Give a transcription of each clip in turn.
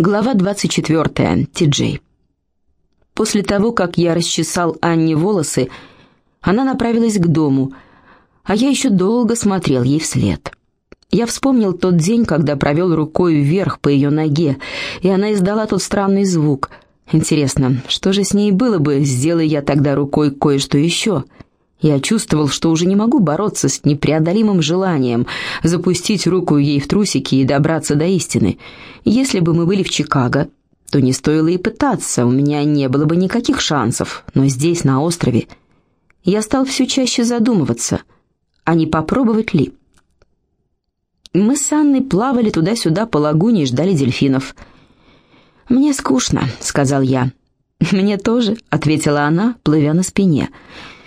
Глава 24. Ти-Джей. После того, как я расчесал Анне волосы, она направилась к дому, а я еще долго смотрел ей вслед. Я вспомнил тот день, когда провел рукой вверх по ее ноге, и она издала тот странный звук. Интересно, что же с ней было бы, сделай я тогда рукой кое-что еще — я чувствовал, что уже не могу бороться с непреодолимым желанием запустить руку ей в трусики и добраться до истины. Если бы мы были в Чикаго, то не стоило и пытаться, у меня не было бы никаких шансов. Но здесь, на острове, я стал все чаще задумываться, а не попробовать ли. Мы с Анной плавали туда-сюда по лагуне и ждали дельфинов. «Мне скучно», — сказал я. «Мне тоже», — ответила она, плывя на спине. «Я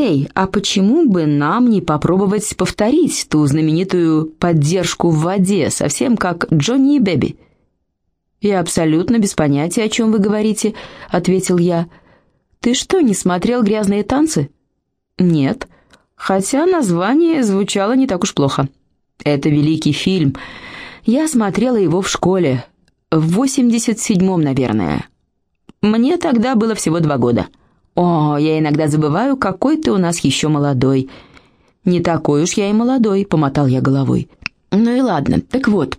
«Эй, а почему бы нам не попробовать повторить ту знаменитую поддержку в воде, совсем как Джонни и Бэби?» «Я абсолютно без понятия, о чем вы говорите», — ответил я. «Ты что, не смотрел «Грязные танцы»?» «Нет, хотя название звучало не так уж плохо. Это великий фильм. Я смотрела его в школе, в 87-м, наверное. Мне тогда было всего два года». «О, я иногда забываю, какой ты у нас еще молодой». «Не такой уж я и молодой», — помотал я головой. «Ну и ладно, так вот,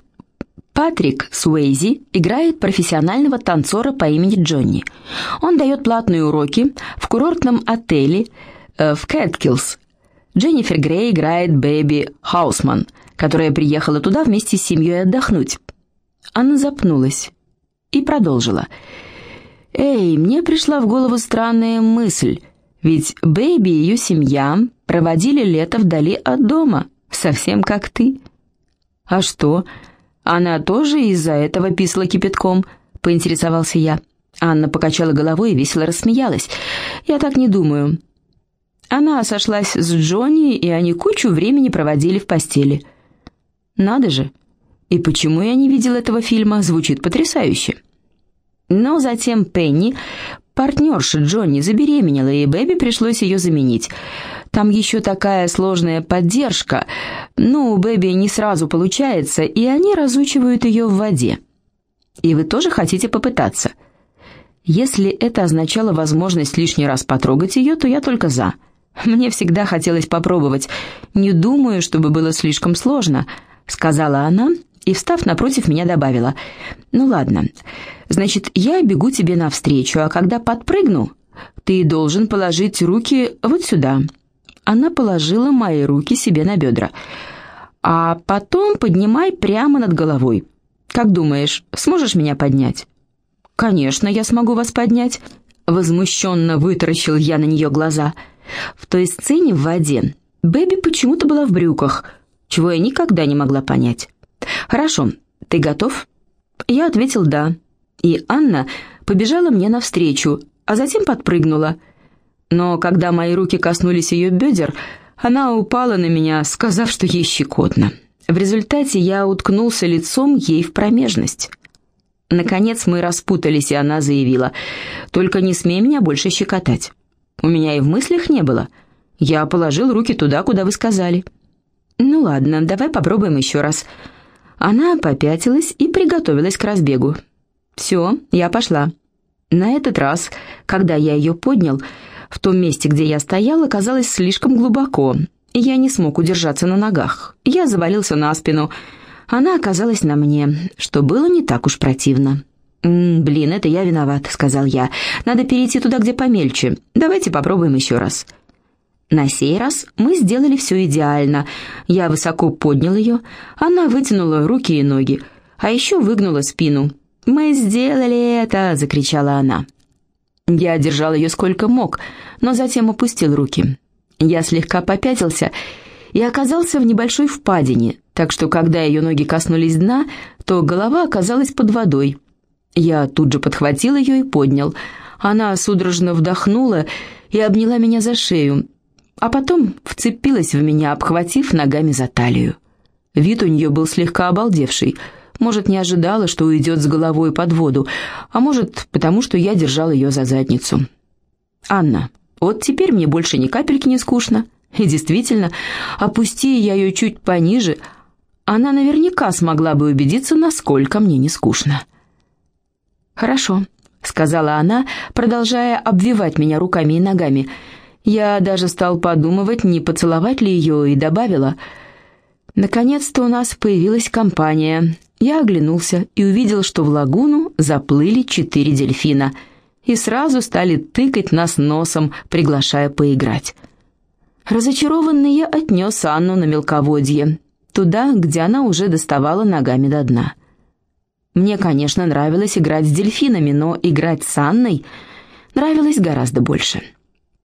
Патрик Суэйзи играет профессионального танцора по имени Джонни. Он дает платные уроки в курортном отеле э, в Кэткиллс. Дженнифер Грей играет Бэби Хаусман, которая приехала туда вместе с семьей отдохнуть. Она запнулась и продолжила – «Эй, мне пришла в голову странная мысль, ведь Бэйби и ее семья проводили лето вдали от дома, совсем как ты». «А что, она тоже из-за этого писала кипятком?» — поинтересовался я. Анна покачала головой и весело рассмеялась. «Я так не думаю». Она сошлась с Джонни, и они кучу времени проводили в постели. «Надо же! И почему я не видел этого фильма? Звучит потрясающе!» Но затем Пенни, партнерша Джонни, забеременела, и Бэби пришлось ее заменить. Там еще такая сложная поддержка. Ну, у Бэби не сразу получается, и они разучивают ее в воде. И вы тоже хотите попытаться? Если это означало возможность лишний раз потрогать ее, то я только за. Мне всегда хотелось попробовать. Не думаю, чтобы было слишком сложно, сказала она и, встав напротив, меня добавила. «Ну ладно, значит, я бегу тебе навстречу, а когда подпрыгну, ты должен положить руки вот сюда». Она положила мои руки себе на бедра. «А потом поднимай прямо над головой. Как думаешь, сможешь меня поднять?» «Конечно, я смогу вас поднять», — возмущенно вытаращил я на нее глаза. В той сцене в воде Бэби почему-то была в брюках, чего я никогда не могла понять. «Хорошо, ты готов?» Я ответил «да». И Анна побежала мне навстречу, а затем подпрыгнула. Но когда мои руки коснулись ее бедер, она упала на меня, сказав, что ей щекотно. В результате я уткнулся лицом ей в промежность. Наконец мы распутались, и она заявила, «Только не смей меня больше щекотать». У меня и в мыслях не было. Я положил руки туда, куда вы сказали. «Ну ладно, давай попробуем еще раз». Она попятилась и приготовилась к разбегу. «Все, я пошла». На этот раз, когда я ее поднял, в том месте, где я стоял, оказалось слишком глубоко, я не смог удержаться на ногах. Я завалился на спину. Она оказалась на мне, что было не так уж противно. «М -м, «Блин, это я виноват», — сказал я. «Надо перейти туда, где помельче. Давайте попробуем еще раз». На сей раз мы сделали все идеально. Я высоко поднял ее, она вытянула руки и ноги, а еще выгнула спину. «Мы сделали это!» — закричала она. Я держал ее сколько мог, но затем опустил руки. Я слегка попятился и оказался в небольшой впадине, так что когда ее ноги коснулись дна, то голова оказалась под водой. Я тут же подхватил ее и поднял. Она судорожно вдохнула и обняла меня за шею, а потом вцепилась в меня, обхватив ногами за талию. Вид у нее был слегка обалдевший. Может, не ожидала, что уйдет с головой под воду, а может, потому что я держал ее за задницу. «Анна, вот теперь мне больше ни капельки не скучно. И действительно, опусти я ее чуть пониже, она наверняка смогла бы убедиться, насколько мне не скучно». «Хорошо», — сказала она, продолжая обвивать меня руками и ногами. Я даже стал подумывать, не поцеловать ли ее, и добавила. «Наконец-то у нас появилась компания». Я оглянулся и увидел, что в лагуну заплыли четыре дельфина и сразу стали тыкать нас носом, приглашая поиграть. Разочарованный я отнес Анну на мелководье, туда, где она уже доставала ногами до дна. Мне, конечно, нравилось играть с дельфинами, но играть с Анной нравилось гораздо больше.